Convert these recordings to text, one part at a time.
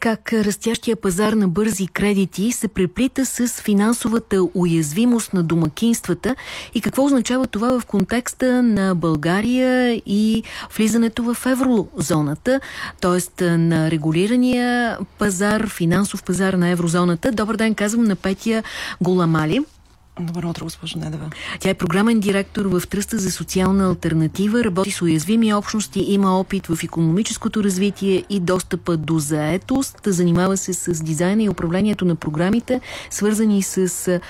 как растящия пазар на бързи кредити се преплита с финансовата уязвимост на домакинствата и какво означава това в контекста на България и влизането в еврозоната, т.е. на регулирания пазар, финансов пазар на еврозоната. Добър ден, казвам на Петя Голамали. Добро утро, госпожо Недева. Тя е програмен директор в Тръста за социална альтернатива, работи с уязвими общности, има опит в економическото развитие и достъпа до заетост, занимава се с дизайна и управлението на програмите, свързани с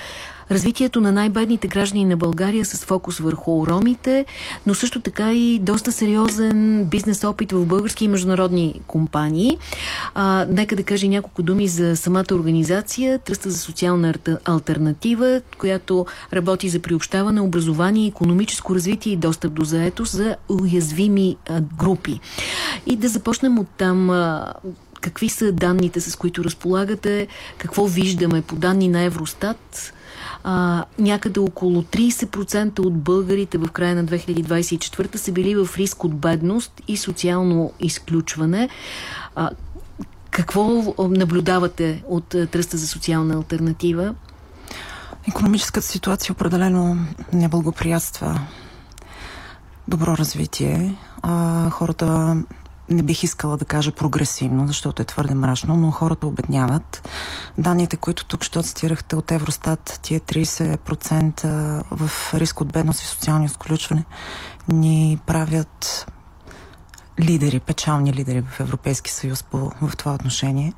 развитието на най-бедните граждани на България с фокус върху ромите, но също така и доста сериозен бизнес опит в български и международни компании. А, нека да кажа няколко думи за самата организация, Тръста за социална альтернатива, която работи за приобщаване, образование, економическо развитие и достъп до заетост за уязвими а, групи. И да започнем от там а, какви са данните, с които разполагате, какво виждаме по данни на Евростат, а, някъде около 30% от българите в края на 2024 са били в риск от бедност и социално изключване. А, какво наблюдавате от Тръста за социална альтернатива? Економическата ситуация определено не благоприятства добро развитие. А, хората не бих искала да кажа прогресивно, защото е твърде мрачно, но хората обедняват. Данните, които тук ще цитирахте от Евростат, тия 30% в риск от бедност и социално изключване, ни правят лидери, печални лидери в Европейски съюз по, в това отношение.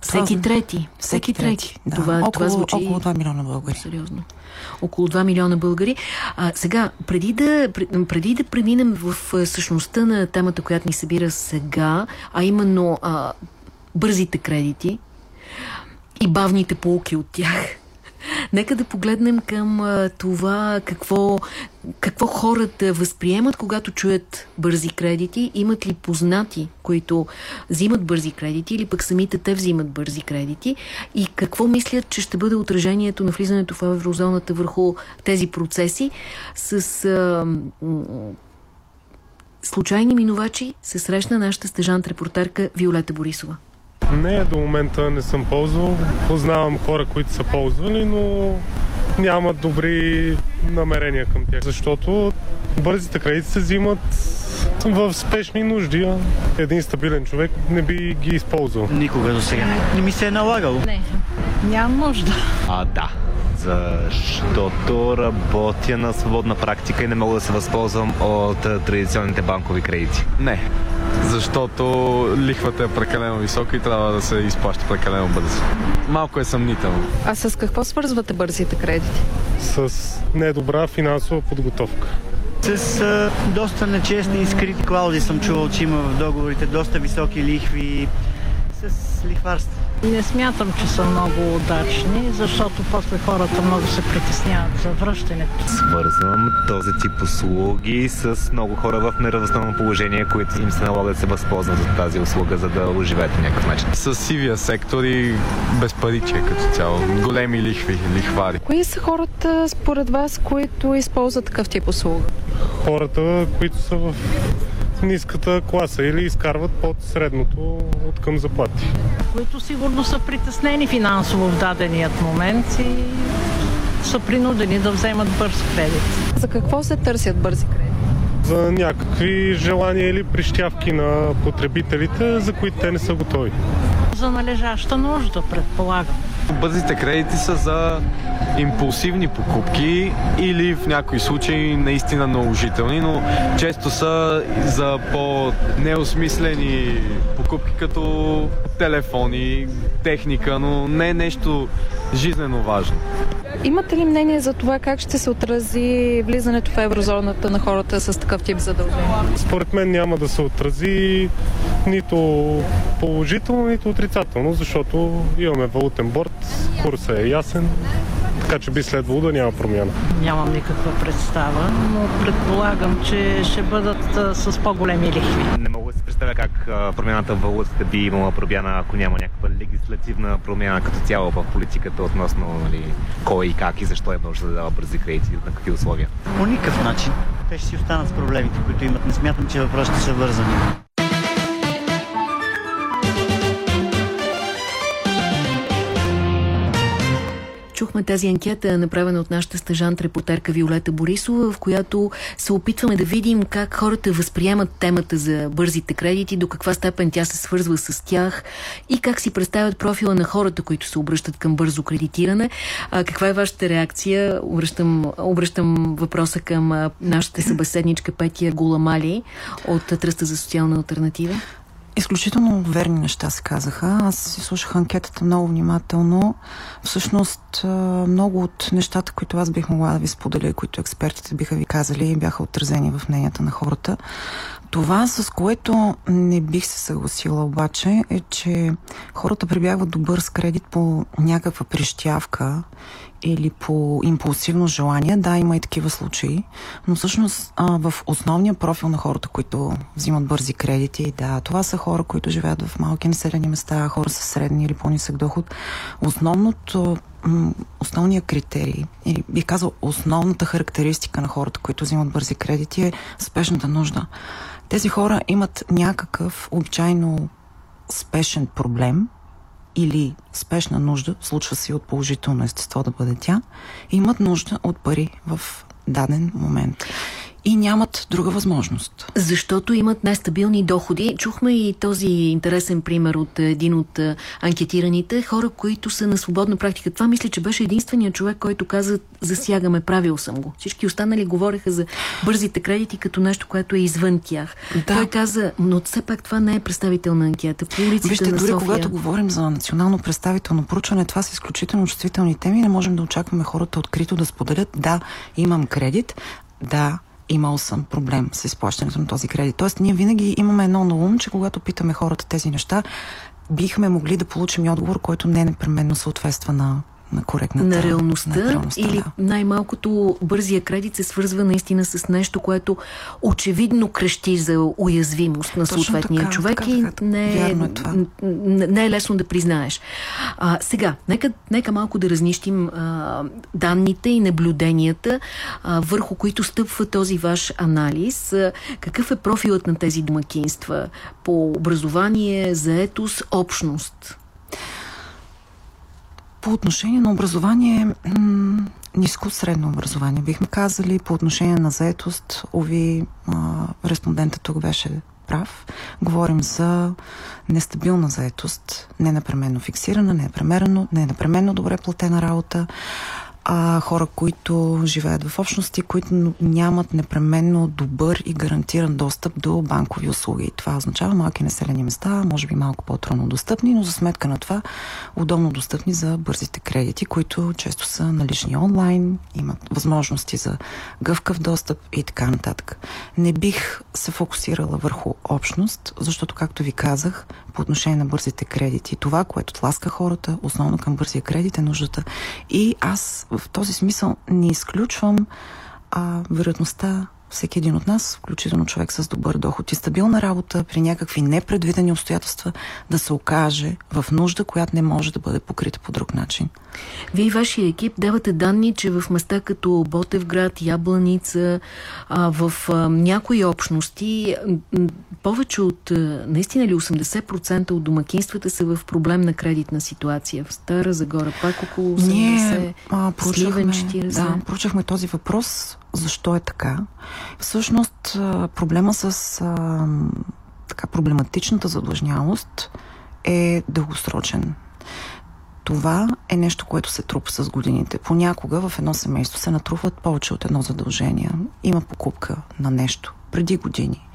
Всеки това, трети. Всеки трети. Да. Това, около, това звучи... около 2 милиона българи. Сериозно. Около 2 милиона българи. А, сега, преди да, преди да преминем в същността на темата, която ни събира сега, а именно а, бързите кредити и бавните полуки от тях, Нека да погледнем към това какво, какво хората възприемат, когато чуят бързи кредити. Имат ли познати, които взимат бързи кредити или пък самите те взимат бързи кредити и какво мислят, че ще бъде отражението на влизането в еврозоната върху тези процеси с... Случайни минувачи се срещна нашата стежант-репортерка Виолета Борисова. Не, до момента не съм ползвал. Познавам хора, които са ползвали, но нямат добри намерения към тях. Защото бързите кредити се взимат в спешни нужди. Един стабилен човек не би ги използвал. Никога до сега. Не ми се е налагало. Не, нямам нужда. А, да защото работя на свободна практика и не мога да се възползвам от традиционните банкови кредити. Не, защото лихвата е прекалено висока и трябва да се изплаща прекалено бързо. Малко е съмнително. А с какво свързвате бързите кредити? С недобра финансова подготовка. С а, доста нечестни и скрити клаузи съм чувал, че има в договорите доста високи лихви с лихварство. Не смятам, че са много удачни, защото после хората много се притесняват за връщането. Свързвам този тип услуги с много хора в неравностойно положение, които им се налага да се възползват от тази услуга, за да оживеят по някакъв начин. С сивия сектор и безпаричие като цяло. Големи лихви, лихвари. Кои са хората според вас, които използват такъв тип услуга? Хората, които са в ниската класа или изкарват под средното от към заплати. Които сигурно са притеснени финансово в даденият момент и са принудени да вземат бърз кредит. За какво се търсят бързи кредити? За някакви желания или прищявки на потребителите, за които те не са готови. За належаща нужда, предполагам. Бързите кредити са за импулсивни покупки или в някои случаи наистина наложителни, но често са за по-неосмислени покупки като телефони, техника, но не е нещо жизнено важно. Имате ли мнение за това как ще се отрази влизането в еврозоната на хората с такъв тип задължения? Според мен няма да се отрази нито положително, нито отрицателно, защото имаме валутен борт, курсът е ясен, така че би следвало да няма промяна. Нямам никаква представа, но предполагам, че ще бъдат с по-големи лихви. Не мога да си представя как промяната в валутата би имала промяна, ако няма някаква легислативна промяна като цяло в политиката относно нали, кой и как и защо е нужда да дава бързи кредити на какви условия. По никакъв начин. Те ще си останат с проблемите, които имат. Не смятам, че въпросите са вързани. Чухме тази анкета, направена от нашата стъжант репортерка Виолета Борисова, в която се опитваме да видим как хората възприемат темата за бързите кредити, до каква степен тя се свързва с тях и как си представят профила на хората, които се обръщат към бързо кредитиране. А, каква е вашата реакция? Обръщам, обръщам въпроса към нашата събеседничка Петия Гуламали от Тръста за социална альтернатива. Изключително верни неща се казаха. Аз си слушах анкетата много внимателно. Всъщност много от нещата, които аз бих могла да ви споделя, които експертите биха ви казали, бяха отразени в мненията на хората. Това, с което не бих се съгласила обаче, е, че хората прибягват до бърз кредит по някаква прищявка или по импулсивно желание. Да, има и такива случаи, но всъщност а, в основния профил на хората, които взимат бързи кредити, да, това са хора, които живеят в малки населени места, хора с средни или по-нисък доход. Основното основният критерий, или бих казал основната характеристика на хората, които взимат бързи кредити е спешната нужда. Тези хора имат някакъв обичайно спешен проблем или спешна нужда, случва се от положително естество да бъде тя, имат нужда от пари в даден момент и нямат друга възможност. Защото имат нестабилни доходи. Чухме и този интересен пример от един от анкетираните хора, които са на свободна практика. Това мисля, че беше единственият човек, който каза засягаме, правил съм го. Всички останали говореха за бързите кредити като нещо, което е извън тях. Да. Той каза, но все пак това не е представителна анкета. По улиците Вижте, на дори София... когато говорим за национално представително проучване, това са изключително чувствителни теми. Не можем да очакваме хората открито да споделят, да, имам кредит, да, имал съм проблем с изплащането на този кредит. Тоест, ние винаги имаме едно на ум, че когато питаме хората тези неща, бихме могли да получим отговор, който не непременно съответства на на коректната на реалността, на реалността или да. най-малкото бързия кредит се свързва наистина с нещо, което очевидно крещи за уязвимост на Точно съответния така, човек така, и така, не, е, е не е лесно да признаеш. А, сега, нека, нека малко да разнищим а, данните и наблюденията, а, върху които стъпва този ваш анализ. А, какъв е профилът на тези домакинства по образование, заетост, общност? По отношение на образование, ниско средно образование, бихме казали. По отношение на заетост, ови, респондентът тук беше прав. Говорим за нестабилна заетост, не непременно фиксирана, не непременно, не непременно добре платена работа а хора, които живеят в общности, които нямат непременно добър и гарантиран достъп до банкови услуги. Това означава малки населени места, може би малко по-трудно достъпни, но за сметка на това удобно достъпни за бързите кредити, които често са налични онлайн, имат възможности за гъвкав достъп и така нататък. Не бих се фокусирала върху общност, защото, както ви казах, по отношение на бързите кредити, това, което тласка хората, основно към бързия кредит е нуждата. И аз в този смисъл не изключвам а, вероятността всеки един от нас, включително човек с добър доход и стабилна работа, при някакви непредвидени обстоятелства, да се окаже в нужда, която не може да бъде покрита по друг начин. Вие и вашия екип давате данни, че в места като Ботевград, Ябланица, в някои общности, повече от наистина ли 80% от домакинствата са в проблемна кредитна ситуация. В Стара Загора пак около 80%, Ние, а, Сливен 40%. Да, проучахме този въпрос защо е така. Всъщност проблема с а, така проблематичната задлъжнялост е дългосрочен. Това е нещо, което се трупа с годините. Понякога в едно семейство се натрупват повече от едно задължение. Има покупка на нещо преди години.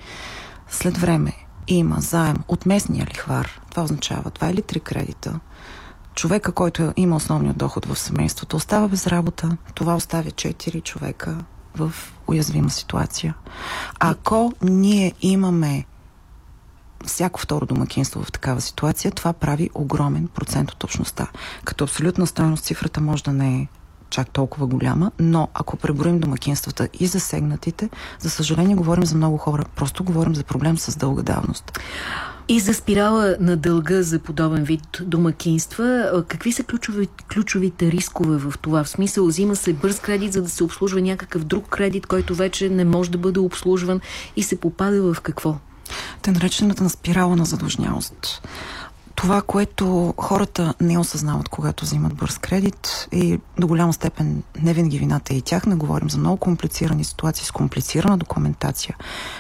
След време има заем от местния лихвар. Това означава два или три кредита. Човека, който има основния доход в семейството, остава без работа. Това оставя четири човека в уязвима ситуация. Ако ние имаме всяко второ домакинство в такава ситуация, това прави огромен процент от общността. Като абсолютна стоеност цифрата може да не е чак толкова голяма, но ако преброим домакинствата и засегнатите, за съжаление говорим за много хора. Просто говорим за проблем с дълга давност. И за спирала на дълга за подобен вид домакинства, какви са ключови, ключовите рискове в това? В смисъл, взима се бърз кредит, за да се обслужва някакъв друг кредит, който вече не може да бъде обслужван и се попада в какво? Те наречената на спирала на задлъжнялост. Това, което хората не осъзнават, когато взимат бърз кредит и до голяма степен не винаги вината е и тях. Не говорим за много комплицирани ситуации с комплицирана документация.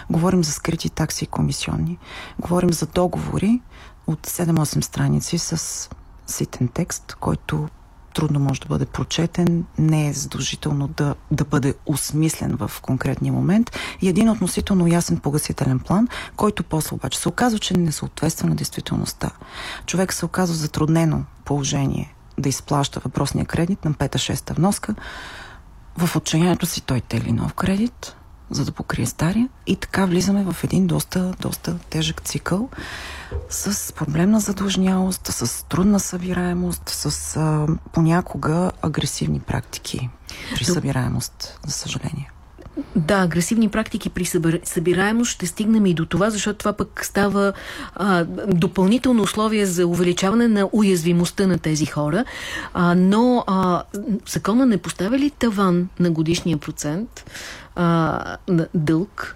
Говорим за скрити такси и комисионни. Говорим за договори от 7-8 страници с ситен текст, който трудно може да бъде прочетен, не е задължително да, да бъде осмислен в конкретния момент и един относително ясен погасителен план, който после обаче се оказва, че не съответства на действителността. Човек се оказва затруднено положение да изплаща въпросния кредит на пета-шеста вноска. В отчаянието си той тели нов кредит, за да покрие стария. И така влизаме в един доста, доста тежък цикъл с проблемна задлъжнялост, с трудна събираемост, с а, понякога агресивни практики при събираемост, за съжаление. Да, агресивни практики при събираемост ще стигнем и до това, защото това пък става а, допълнително условие за увеличаване на уязвимостта на тези хора. А, но а, закона не поставя ли таван на годишния процент а, на дълг?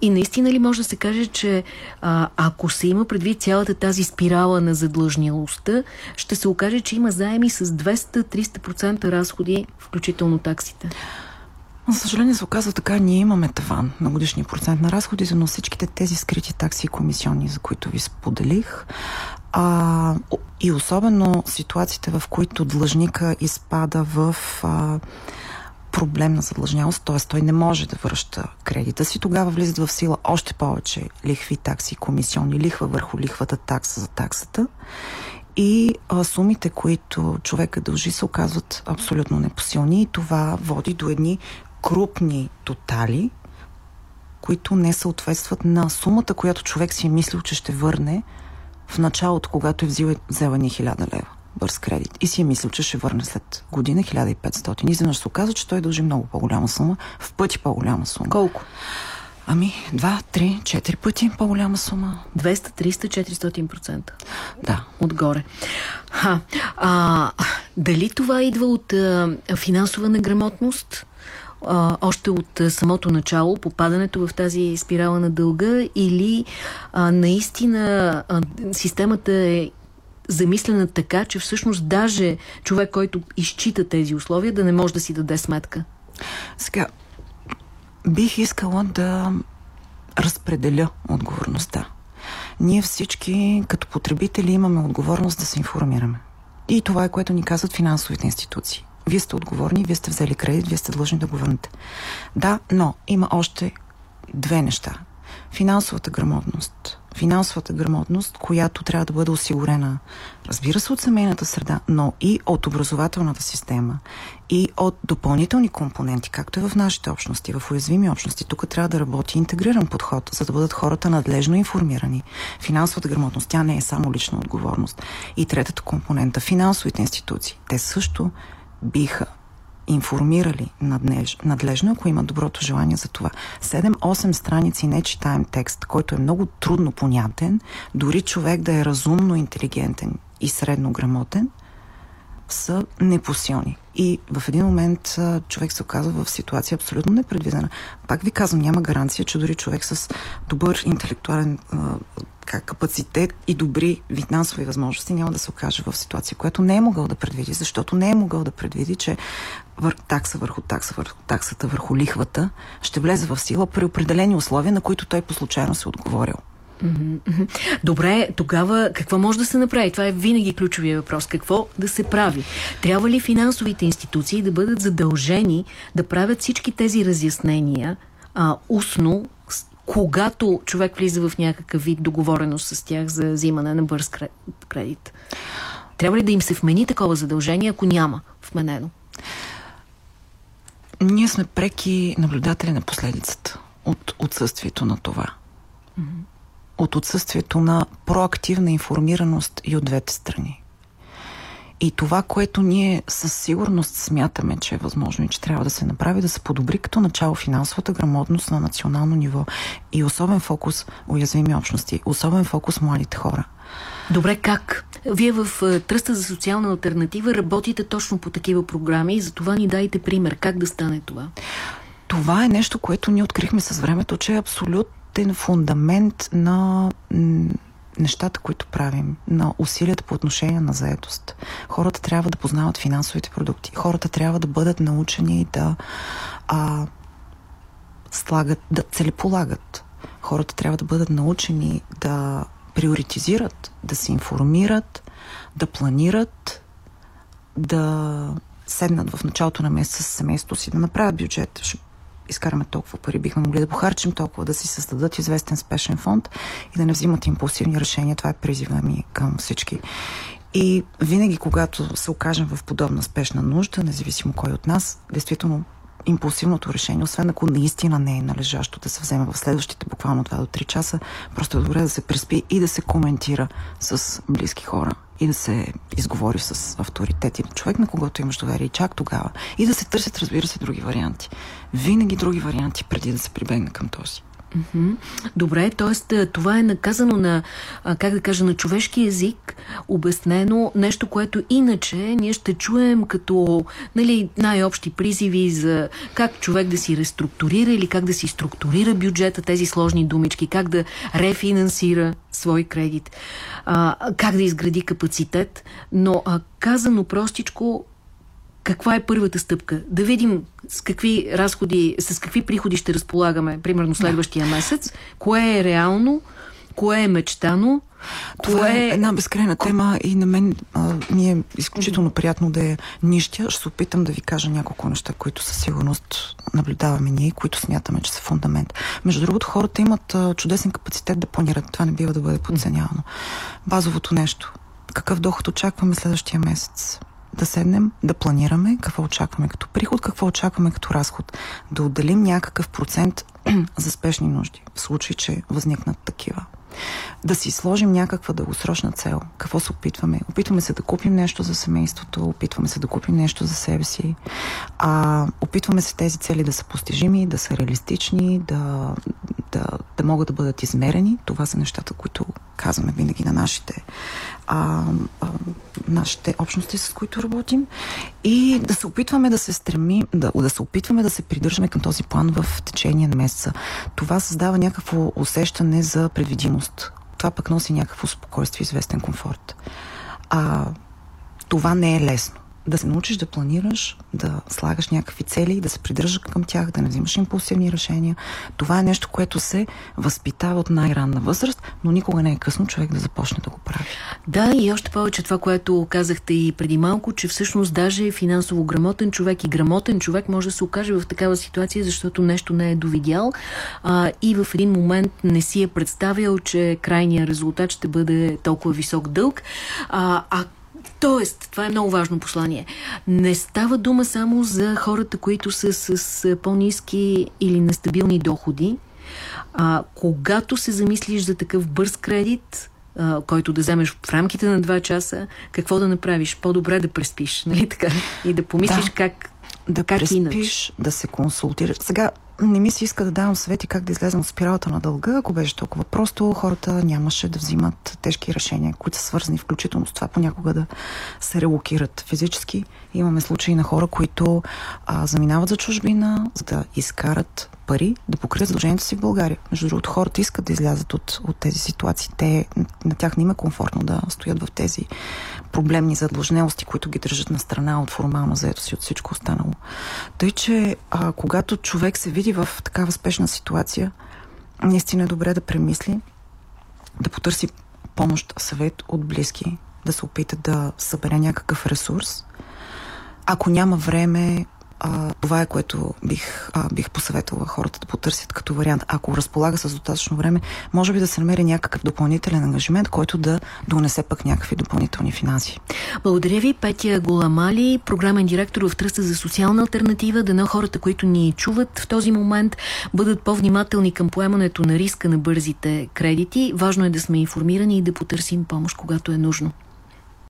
И наистина ли може да се каже, че а, ако се има предвид цялата тази спирала на задлъжнялостта, ще се окаже, че има заеми с 200-300% разходи, включително таксите? За съжаление се оказва така, ние имаме таван на годишния процент на разходите, но всичките тези скрити такси и комисионни, за които ви споделих, а, и особено ситуациите, в които длъжника изпада в а, проблемна задлъжнялост, т.е. той не може да връща кредита си, тогава влизат в сила още повече лихви, такси, комисионни, лихва върху лихвата, такса за таксата. И а, сумите, които човека дължи, се оказват абсолютно непосилни и това води до едни крупни тотали, които не съответстват на сумата, която човек си е мислил, че ще върне в началото, когато е взел, взела ни 1000 лева бърз кредит и си е мислил, че ще върне след година 1500. Изведнъж се оказа, че той дължи много по-голяма сума, в пъти по-голяма сума. Колко? Ами, два, три, четири пъти по-голяма сума. 200, 300, 400%. Да. Отгоре. Ха, а, дали това идва от а, финансова неграмотност? А, още от самото начало, попадането в тази спирала на дълга или а, наистина а, системата е замислена така, че всъщност даже човек, който изчита тези условия, да не може да си даде сметка? Сега, бих искала да разпределя отговорността. Ние всички, като потребители, имаме отговорност да се информираме. И това е което ни казват финансовите институции. Вие сте отговорни, вие сте взели кредит, вие сте длъжни да го върнете. Да, но има още две неща. Финансовата грамотност. Финансовата грамотност, която трябва да бъде осигурена, разбира се, от семейната среда, но и от образователната система и от допълнителни компоненти, както е в нашите общности, в уязвими общности. Тук трябва да работи интегриран подход, за да бъдат хората надлежно информирани. Финансовата грамотност, тя не е само лична отговорност. И третата компонента, финансовите институции, те също биха информирали надлеж, надлежно, ако имат доброто желание за това. 7-8 страници нечитаем текст, който е много трудно понятен, дори човек да е разумно интелигентен и средно грамотен, са непосилни. И в един момент човек се оказва в ситуация абсолютно непредвидена. Пак ви казвам, няма гаранция, че дори човек с добър интелектуален как, капацитет и добри финансови възможности няма да се окаже в ситуация, която не е могъл да предвиди, защото не е могъл да предвиди, че вър... такса върху такса върху таксата върху лихвата ще влезе в сила при определени условия, на които той по случайно се отговорил. Добре, тогава какво може да се направи? Това е винаги ключовия въпрос. Какво да се прави? Трябва ли финансовите институции да бъдат задължени да правят всички тези разяснения а, устно, когато човек влиза в някакъв вид договореност с тях за взимане на бърз кредит? Трябва ли да им се вмени такова задължение, ако няма вменено? Ние сме преки наблюдатели на последицата от отсъствието на това. Mm -hmm от отсъствието на проактивна информираност и от двете страни. И това, което ние със сигурност смятаме, че е възможно и че трябва да се направи, да се подобри като начало финансовата грамотност на национално ниво и особен фокус уязвими общности, особен фокус младите хора. Добре, как? Вие в е, Тръста за социална альтернатива работите точно по такива програми и за това ни дайте пример. Как да стане това? Това е нещо, което ние открихме с времето, че е абсолютно абсолютен фундамент на нещата, които правим, на усилията по отношение на заедост. Хората трябва да познават финансовите продукти. Хората трябва да бъдат научени да а, слагат, да целеполагат. Хората трябва да бъдат научени да приоритизират, да се информират, да планират, да седнат в началото на месеца с семейството си, да направят бюджет. Ще изкараме толкова пари, бихме могли да похарчим толкова, да си създадат известен спешен фонд и да не взимат импулсивни решения. Това е призива ми към всички. И винаги, когато се окажем в подобна спешна нужда, независимо кой от нас, действително импулсивното решение, освен ако наистина не е належащо да се вземе в следващите буквално 2 до 3 часа, просто е добре да се преспи и да се коментира с близки хора и да се изговори с авторитет и човек, на когото имаш доверие и чак тогава. И да се търсят, разбира се, други варианти. Винаги други варианти, преди да се прибегне към този. Добре, т.е. това е наказано на, как да кажа, на човешки език, обяснено нещо, което иначе ние ще чуем като нали, най-общи призиви за как човек да си реструктурира или как да си структурира бюджета, тези сложни думички, как да рефинансира свой кредит, как да изгради капацитет, но казано простичко, каква е първата стъпка? Да видим с какви разходи, с какви приходи ще разполагаме, примерно следващия месец, кое е реално, кое е мечтано, това е една безкрайна тема и на мен а, ми е изключително приятно да е нищя. Ще се опитам да ви кажа няколко неща, които със сигурност наблюдаваме ние, които смятаме, че са фундамент. Между другото, хората имат а, чудесен капацитет да планират. Това не бива да бъде подценявано. Базовото нещо. Какъв доход очакваме следващия месец? Да седнем, да планираме какво очакваме като приход, какво очакваме като разход. Да отделим някакъв процент за спешни нужди, в случай, че възникнат такива. Да си сложим някаква дългосрочна цел. Какво се опитваме? Опитваме се да купим нещо за семейството, опитваме се да купим нещо за себе си. А, опитваме се тези цели да са постижими, да са реалистични, да, да, да могат да бъдат измерени. Това са нещата, които казваме винаги на нашите, а, а, нашите общности, с които работим. И да се опитваме да се стремим, да, да се опитваме да се придържаме към този план в течение на месеца. Това създава някакво усещане за предвидимост. Това пък носи някакво спокойствие, известен комфорт. А, това не е лесно да се научиш да планираш, да слагаш някакви цели, да се придържаш към тях, да не взимаш импулсивни решения. Това е нещо, което се възпитава от най-ранна възраст, но никога не е късно човек да започне да го прави. Да, и още повече това, което казахте и преди малко, че всъщност даже финансово грамотен човек и грамотен човек може да се окаже в такава ситуация, защото нещо не е довидял а, и в един момент не си е представял, че крайният резултат ще бъде толкова висок дълг. А, а Тоест, това е много важно послание. Не става дума само за хората, които са с по-низки или нестабилни доходи. А, когато се замислиш за такъв бърз кредит, а, който да вземеш в рамките на 2 часа, какво да направиш? По-добре да преспиш, нали така? И да помислиш да. как да как преспиш, иначе. да се консултираш. Сега, не ми се иска да давам съвети как да излезем от спиралата на дълга. Ако беше толкова просто, хората нямаше да взимат тежки решения, които са свързани включително с това понякога да се релокират физически. Имаме случаи на хора, които а, заминават за чужбина, за да изкарат пари да покрият задължението си в България. Между другото, хората искат да излязат от, от тези ситуации. Те, на тях не има комфортно да стоят в тези проблемни задлъжнелости, които ги държат на страна от формална заетост и от всичко останало. Тъй, че а, когато човек се види в такава спешна ситуация, наистина е добре да премисли, да потърси помощ, съвет от близки, да се опита да събере някакъв ресурс. Ако няма време, а, това е което бих, а, бих посъветвала хората да потърсят като вариант. Ако разполага с достатъчно време, може би да се намери някакъв допълнителен ангажимент, който да донесе пък някакви допълнителни финанси. Благодаря ви, Петя Голамали, програмен директор в Тръста за социална альтернатива. Дано хората, които ни чуват в този момент, бъдат по-внимателни към поемането на риска на бързите кредити. Важно е да сме информирани и да потърсим помощ, когато е нужно.